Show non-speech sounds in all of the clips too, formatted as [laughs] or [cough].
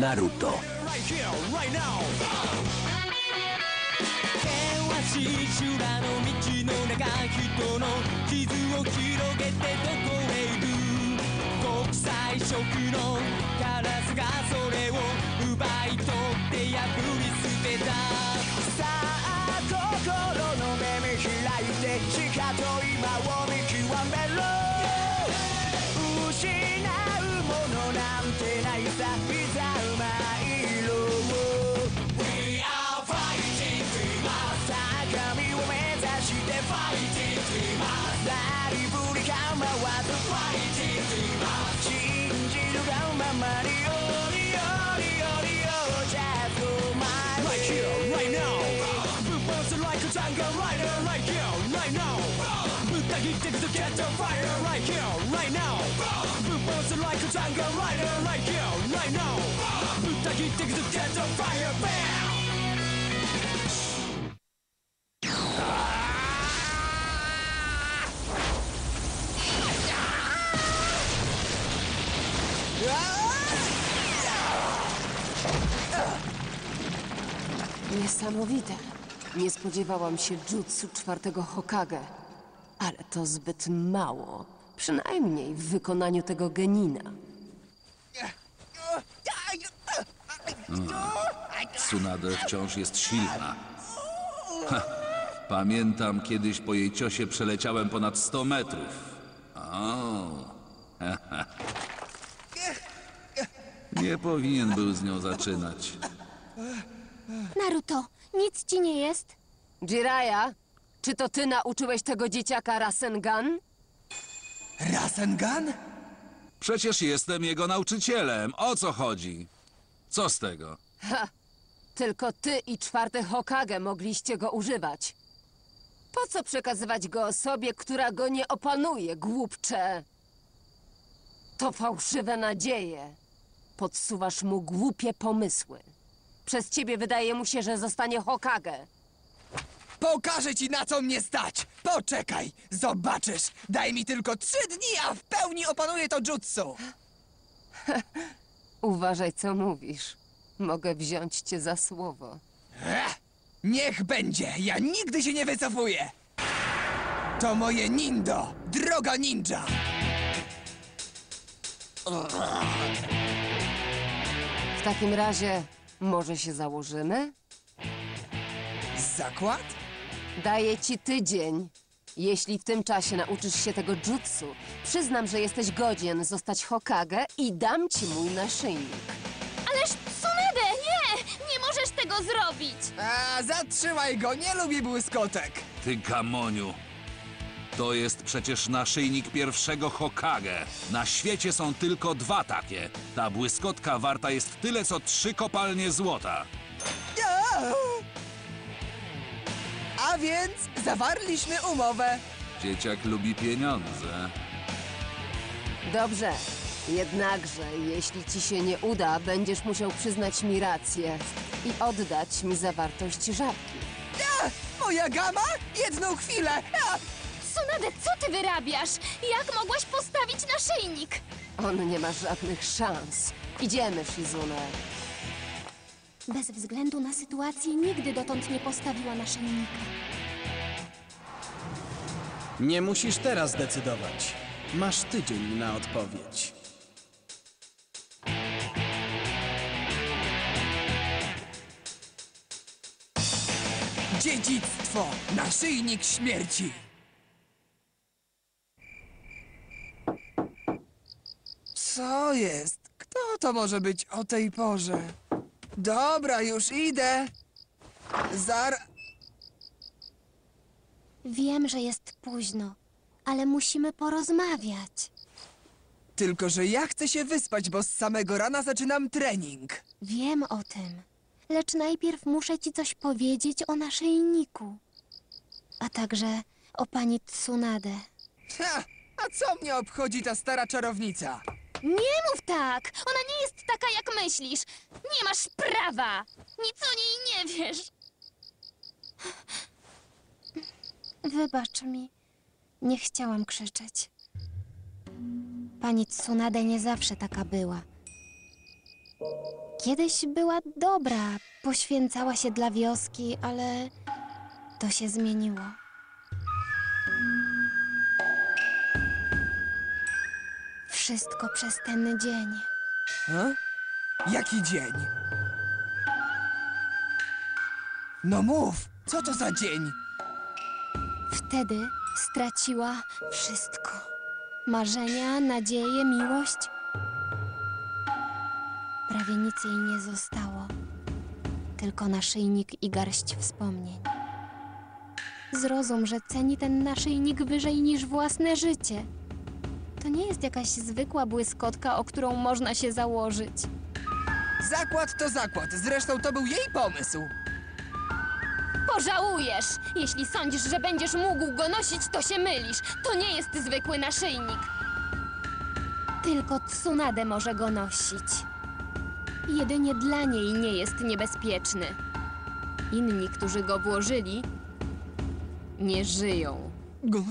Naruto. 険 Tango rider like you, right now on fire, bam! Niesamowite. Nie spodziewałam się jutsu czwartego Hokage, ale to zbyt mało. Przynajmniej w wykonaniu tego genina. Tsunade wciąż jest silna. Ha, pamiętam kiedyś po jej ciosie przeleciałem ponad 100 metrów. O. [laughs] Nie powinien był z nią zaczynać. Naruto, nic ci nie jest? Jiraya, czy to ty nauczyłeś tego dzieciaka Rasengan? Rasengan? Przecież jestem jego nauczycielem. O co chodzi? Co z tego? Tylko ty i czwarty Hokage mogliście go używać. Po co przekazywać go osobie, która go nie opanuje, głupcze? To fałszywe nadzieje. Podsuwasz mu głupie pomysły. Przez ciebie wydaje mu się, że zostanie Hokage. Pokażę ci na co mnie stać! Poczekaj! Zobaczysz! Daj mi tylko trzy dni, a w pełni opanuję to jutsu! [laughs] Uważaj, co mówisz. Mogę wziąć cię za słowo. Ech, niech będzie! Ja nigdy się nie wycofuję! To moje nindo! Droga ninja! W takim razie, może się założymy? Zakład? Daję ci tydzień. Jeśli w tym czasie nauczysz się tego jutsu, przyznam, że jesteś godzien zostać Hokage i dam ci mój naszyjnik. Ależ Tsunade, nie! Nie możesz tego zrobić! A, zatrzymaj go! Nie lubię błyskotek! Ty gamoniu. To jest przecież naszyjnik pierwszego Hokage. Na świecie są tylko dwa takie. Ta błyskotka warta jest tyle, co trzy kopalnie złota. Ja! A więc zawarliśmy umowę. Dzieciak lubi pieniądze. Dobrze. Jednakże, jeśli ci się nie uda, będziesz musiał przyznać mi rację i oddać mi zawartość żabki. Ja! Moja gama? Jedną chwilę! Ja! Tsunade, co ty wyrabiasz? Jak mogłaś postawić naszyjnik? On nie ma żadnych szans. Idziemy, Shizune. Bez względu na sytuację nigdy dotąd nie postawiła naszyjnika. Nie musisz teraz decydować. Masz tydzień na odpowiedź. Dziedzictwo! Naszyjnik śmierci! Co jest? Kto to może być o tej porze? Dobra, już idę. Zar... Wiem, że jest późno, ale musimy porozmawiać. Tylko, że ja chcę się wyspać, bo z samego rana zaczynam trening. Wiem o tym, lecz najpierw muszę ci coś powiedzieć o naszyjniku. A także o pani Tsunade. Ha! A co mnie obchodzi ta stara czarownica? Nie mów tak! Ona nie jest taka, jak myślisz! Nie masz prawa! Nic o niej nie wiesz! Wybacz mi. Nie chciałam krzyczeć. Pani Tsunade nie zawsze taka była. Kiedyś była dobra, poświęcała się dla wioski, ale to się zmieniło. Wszystko przez ten dzień. A? Jaki dzień? No mów, co to za dzień? Wtedy straciła wszystko. Marzenia, nadzieję, miłość. Prawie nic jej nie zostało. Tylko naszyjnik i garść wspomnień. Zrozum, że ceni ten naszyjnik wyżej niż własne życie. To nie jest jakaś zwykła błyskotka, o którą można się założyć. Zakład to zakład, zresztą to był jej pomysł. Pożałujesz! Jeśli sądzisz, że będziesz mógł go nosić, to się mylisz. To nie jest zwykły naszyjnik. Tylko Tsunade może go nosić. Jedynie dla niej nie jest niebezpieczny. Inni, którzy go włożyli, nie żyją. Gu-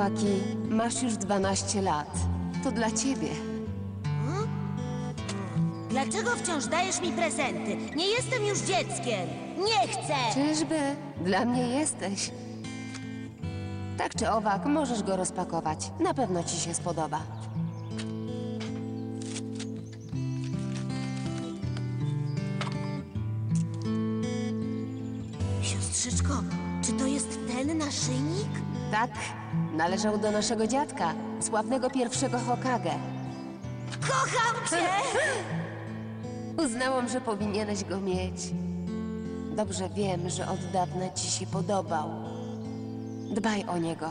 Nałaki, masz już 12 lat. To dla ciebie. Dlaczego wciąż dajesz mi prezenty? Nie jestem już dzieckiem. Nie chcę! Czyżby? Dla mnie jesteś. Tak czy owak, możesz go rozpakować. Na pewno ci się spodoba. Siostrzyczko, czy to jest ten naszyjnik? Tak, należał do naszego dziadka, sławnego pierwszego Hokage. Kocham cię! Uznałam, że powinieneś go mieć. Dobrze wiem, że od dawna ci się podobał. Dbaj o niego.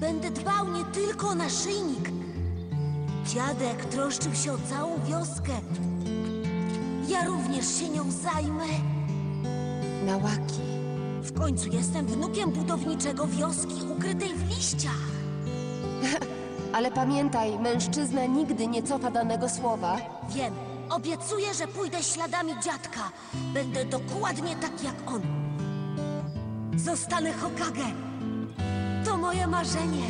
Będę dbał nie tylko o naszyjnik. Dziadek troszczył się o całą wioskę. Ja również się nią zajmę. Nałaki. W końcu jestem wnukiem budowniczego wioski ukrytej w liściach. [laughs] Ale pamiętaj, mężczyzna nigdy nie cofa danego słowa. Wiem, obiecuję, że pójdę śladami dziadka. Będę dokładnie tak jak on. Zostanę Hokage. To moje marzenie.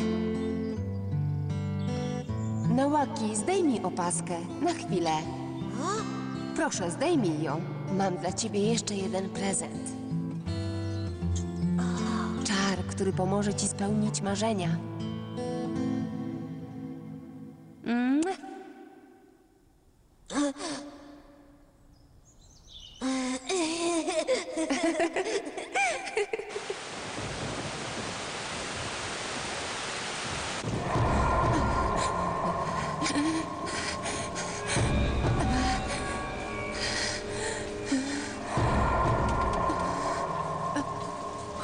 Nałaki, zdejmij opaskę. Na chwilę. Proszę, zdejmij ją. Mam dla ciebie jeszcze jeden prezent. Który pomoże ci spełnić marzenia.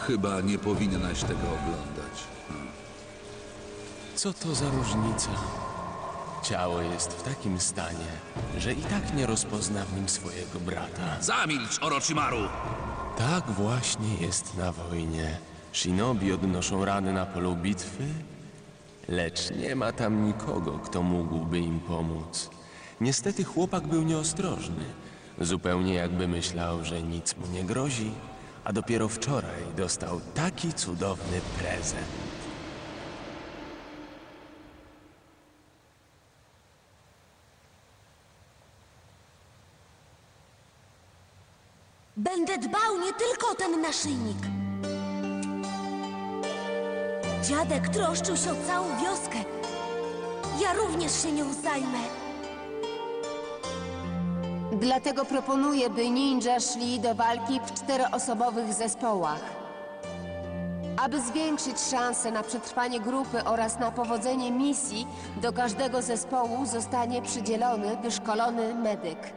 Chyba nie powinnaś tego oglądać. Co to za różnica? Ciało jest w takim stanie, że i tak nie rozpozna w nim swojego brata. Zamilcz, Orochimaru! Tak właśnie jest na wojnie. Shinobi odnoszą rany na polu bitwy, lecz nie ma tam nikogo, kto mógłby im pomóc. Niestety chłopak był nieostrożny. Zupełnie jakby myślał, że nic mu nie grozi, a dopiero wczoraj dostał taki cudowny prezent. Będę dbał nie tylko o ten naszyjnik. Dziadek troszczył się o całą wioskę. Ja również się nią zajmę. Dlatego proponuję, by ninja szli do walki w czteroosobowych zespołach. Aby zwiększyć szanse na przetrwanie grupy oraz na powodzenie misji, do każdego zespołu zostanie przydzielony wyszkolony medyk.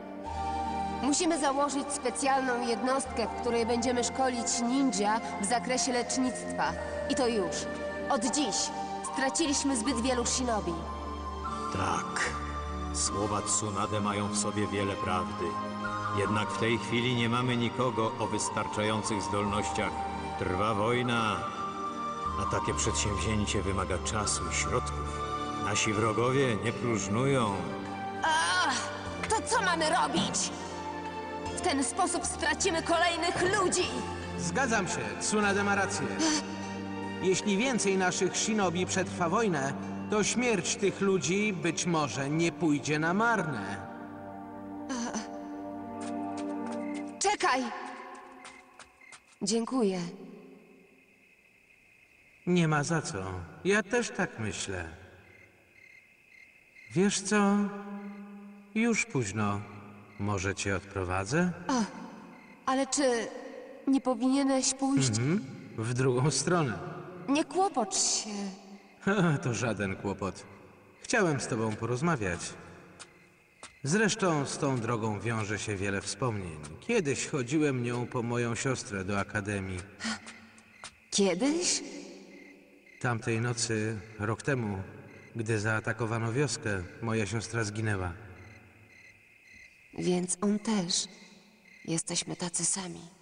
Musimy założyć specjalną jednostkę, w której będziemy szkolić ninja w zakresie lecznictwa. I to już. Od dziś straciliśmy zbyt wielu shinobi. Tak. Słowa Tsunade mają w sobie wiele prawdy. Jednak w tej chwili nie mamy nikogo o wystarczających zdolnościach. Trwa wojna, A takie przedsięwzięcie wymaga czasu i środków. Nasi wrogowie nie próżnują. To co mamy robić? W ten sposób stracimy kolejnych ludzi. Zgadzam się, Tsunade ma rację. Jeśli więcej naszych shinobi przetrwa wojnę, to śmierć tych ludzi być może nie pójdzie na marne. Czekaj! Dziękuję. Nie ma za co. Ja też tak myślę. Wiesz co? Już późno. Może cię odprowadzę? Ale czy nie powinieneś pójść? W drugą stronę. Nie kłopocz się. To żaden kłopot. Chciałem z tobą porozmawiać. Zresztą z tą drogą wiąże się wiele wspomnień. Kiedyś chodziłem nią po moją siostrę do akademii. Kiedyś? Tamtej nocy, rok temu, gdy zaatakowano wioskę, moja siostra zginęła. Więc on też. Jesteśmy tacy sami.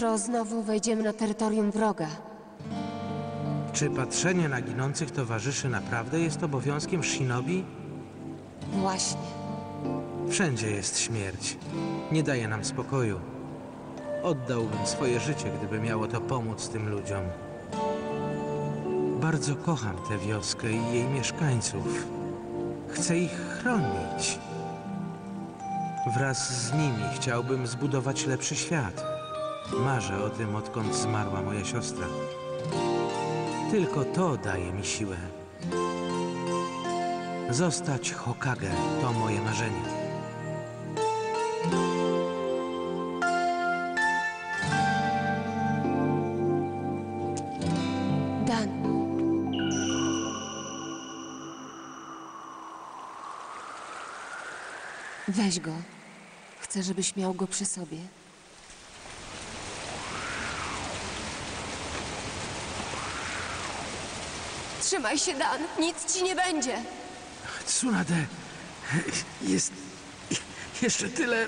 Jutro znowu wejdziemy na terytorium wroga. Czy patrzenie na ginących towarzyszy naprawdę jest obowiązkiem shinobi? Właśnie. Wszędzie jest śmierć. Nie daje nam spokoju. Oddałbym swoje życie, gdyby miało to pomóc tym ludziom. Bardzo kocham tę wioskę i jej mieszkańców. Chcę ich chronić. Wraz z nimi chciałbym zbudować lepszy świat. Marzę o tym, odkąd zmarła moja siostra. Tylko to daje mi siłę. Zostać Hokage to moje marzenie. Dan. Weź go. Chcę, żebyś miał go przy sobie. Trzymaj się, Dan. Nic ci nie będzie. Tsunade, jest jeszcze tyle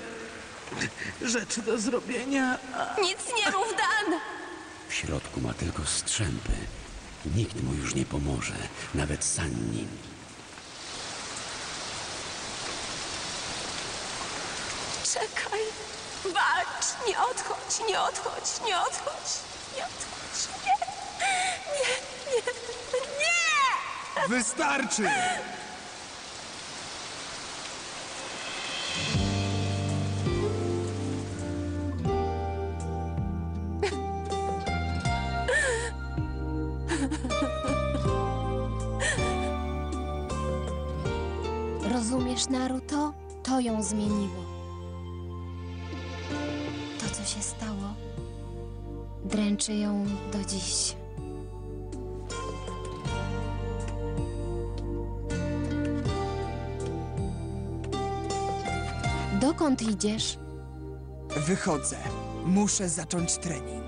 rzeczy do zrobienia. Nic nie mów, Dan! W środku ma tylko strzępy. Nikt mu już nie pomoże, nawet Sannin. Czekaj. Walcz. Nie odchodź, nie odchodź, nie odchodź. Nie odchodź. Nie. Nie, nie, nie! Wystarczy! Rozumiesz, Naruto? To ją zmieniło. To, co się stało, dręczy ją do dziś. Dokąd idziesz? Wychodzę. Muszę zacząć trening.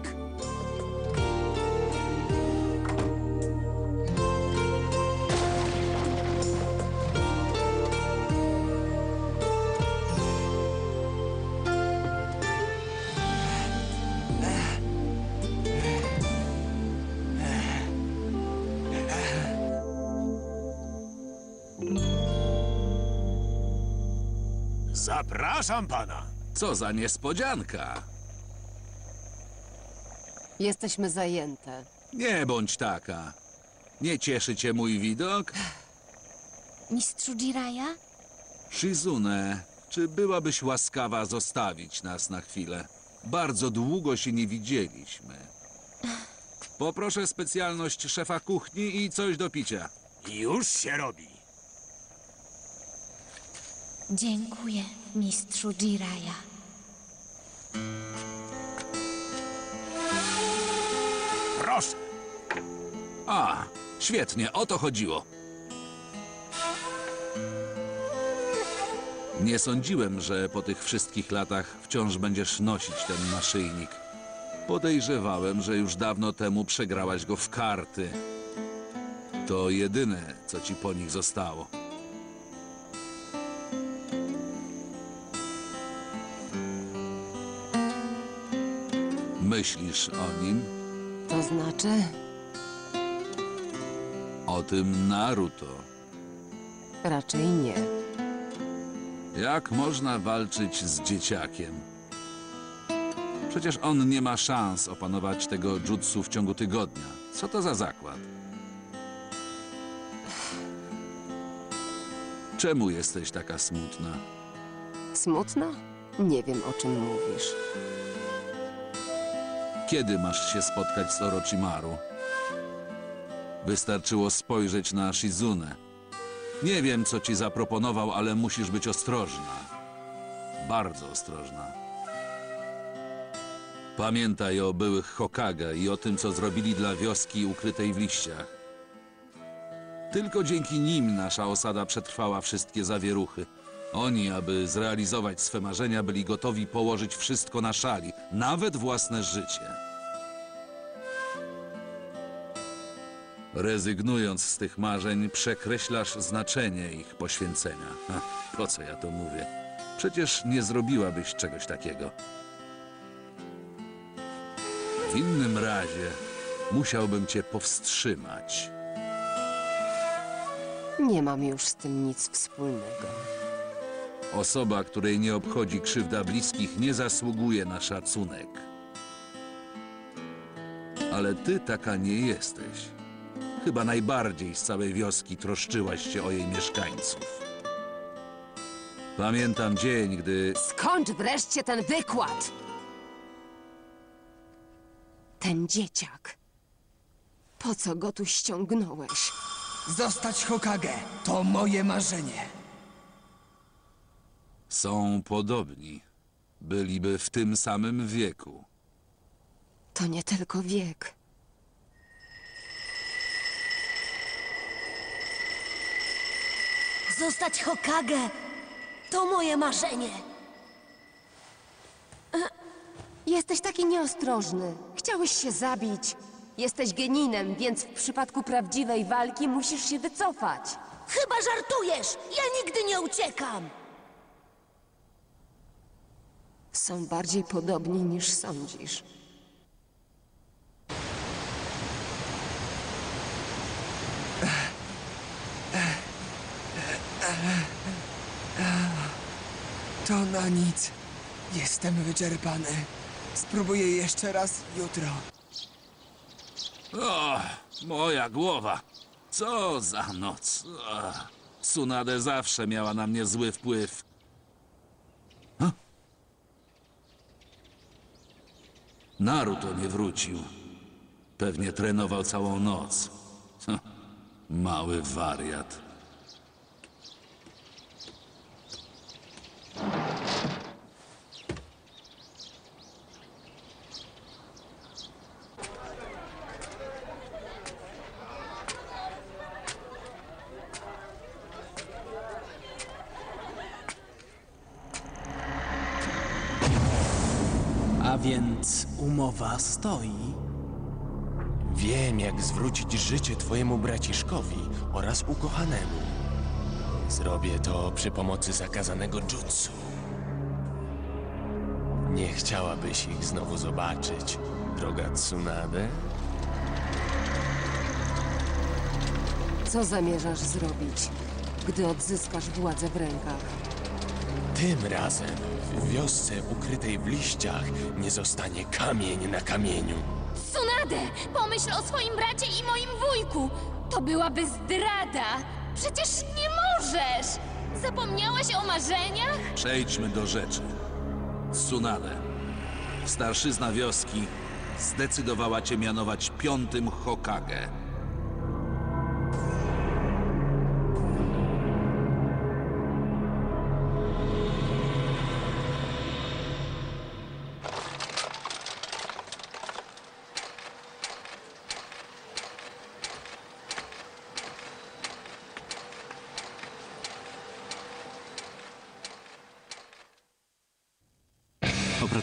Zapraszam pana. Co za niespodzianka. Jesteśmy zajęte. Nie bądź taka. Nie cieszy cię mój widok? Mistrzu Jiraya? Shizune, czy byłabyś łaskawa zostawić nas na chwilę? Bardzo długo się nie widzieliśmy. Poproszę specjalność szefa kuchni i coś do picia. Już się robi. Dziękuję, mistrzu Jiraya. Proszę. A, świetnie, o to chodziło. Nie sądziłem, że po tych wszystkich latach wciąż będziesz nosić ten naszyjnik. Podejrzewałem, że już dawno temu przegrałaś go w karty. To jedyne, co ci po nich zostało. Myślisz o nim? To znaczy, O tym Naruto. raczej nie. Jak można walczyć z dzieciakiem? Przecież on nie ma szans opanować tego jutsu w ciągu tygodnia. Co to za zakład? Czemu jesteś taka smutna? Smutna? Nie wiem, o czym mówisz. Kiedy masz się spotkać z Orochimaru? Wystarczyło spojrzeć na Shizune. Nie wiem, co ci zaproponował, ale musisz być ostrożna. Bardzo ostrożna. Pamiętaj o byłych Hokage i o tym, co zrobili dla wioski ukrytej w liściach. Tylko dzięki nim nasza osada przetrwała wszystkie zawieruchy. Oni, aby zrealizować swe marzenia, byli gotowi położyć wszystko na szali, nawet własne życie. Rezygnując z tych marzeń, przekreślasz znaczenie ich poświęcenia. Ha, po co ja to mówię? Przecież nie zrobiłabyś czegoś takiego. W innym razie musiałbym cię powstrzymać. Nie mam już z tym nic wspólnego. Osoba, której nie obchodzi krzywda bliskich, nie zasługuje na szacunek. Ale ty taka nie jesteś. Chyba najbardziej z całej wioski troszczyłaś się o jej mieszkańców. Pamiętam dzień, gdy Skończ wreszcie ten wykład! Ten dzieciak. Po co go tu ściągnąłeś? Zostać Hokage to moje marzenie. Są podobni, byliby w tym samym wieku. To nie tylko wiek. Zostać Hokage to moje marzenie. Jesteś taki nieostrożny. Chciałeś się zabić. Jesteś geninem, więc w przypadku prawdziwej walki musisz się wycofać. Chyba żartujesz! Ja nigdy nie uciekam! Są bardziej podobni niż sądzisz. To na nic. Jestem wyczerpany. Spróbuję jeszcze raz jutro. O, moja głowa. Co za noc. Ach, Tsunade zawsze miała na mnie zły wpływ. Naruto nie wrócił. Pewnie trenował całą noc. [laughs] Mały wariat. A więc umowa stoi. Wiem, jak zwrócić życie twojemu braciszkowi oraz ukochanemu. Zrobię to przy pomocy zakazanego jutsu. Nie chciałabyś ich znowu zobaczyć, droga Tsunade? Co zamierzasz zrobić, gdy odzyskasz władzę w rękach? Tym razem w wiosce ukrytej w liściach nie zostanie kamień na kamieniu. Tsunade! Pomyśl o swoim bracie i moim wujku! To byłaby zdrada! Przecież nie możesz! Zapomniałaś o marzeniach? Przejdźmy do rzeczy. Tsunade, starszyzna wioski, zdecydowała cię mianować piątym Hokage.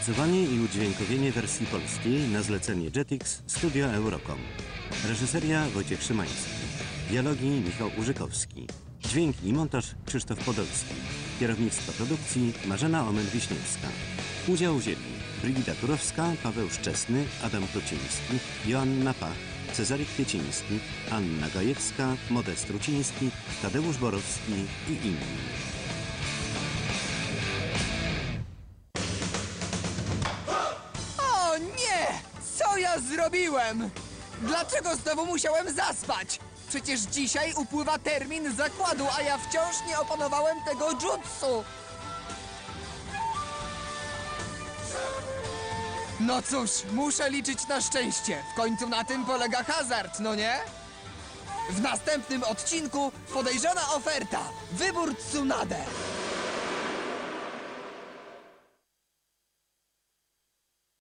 Opracowanie i udźwiękowienie wersji polskiej na zlecenie Jetix Studio Eurocom. Reżyseria Wojciech Szymański. Dialogi Michał Urzykowski. Dźwięk i montaż Krzysztof Podolski. Kierownictwo produkcji Marzena Omen-Wiśniewska. Udział wzięli Brigida Turowska, Paweł Szczesny, Adam Kruciński, Joanna Pach, Cezary Kwieciński, Anna Gajewska, Modest Ruciński, Tadeusz Borowski i inni. Zrobiłem? Dlaczego znowu musiałem zaspać? Przecież dzisiaj upływa termin zakładu, a ja wciąż nie opanowałem tego jutsu. No cóż, muszę liczyć na szczęście. W końcu na tym polega hazard, no nie? W następnym odcinku podejrzana oferta. Wybór Tsunade.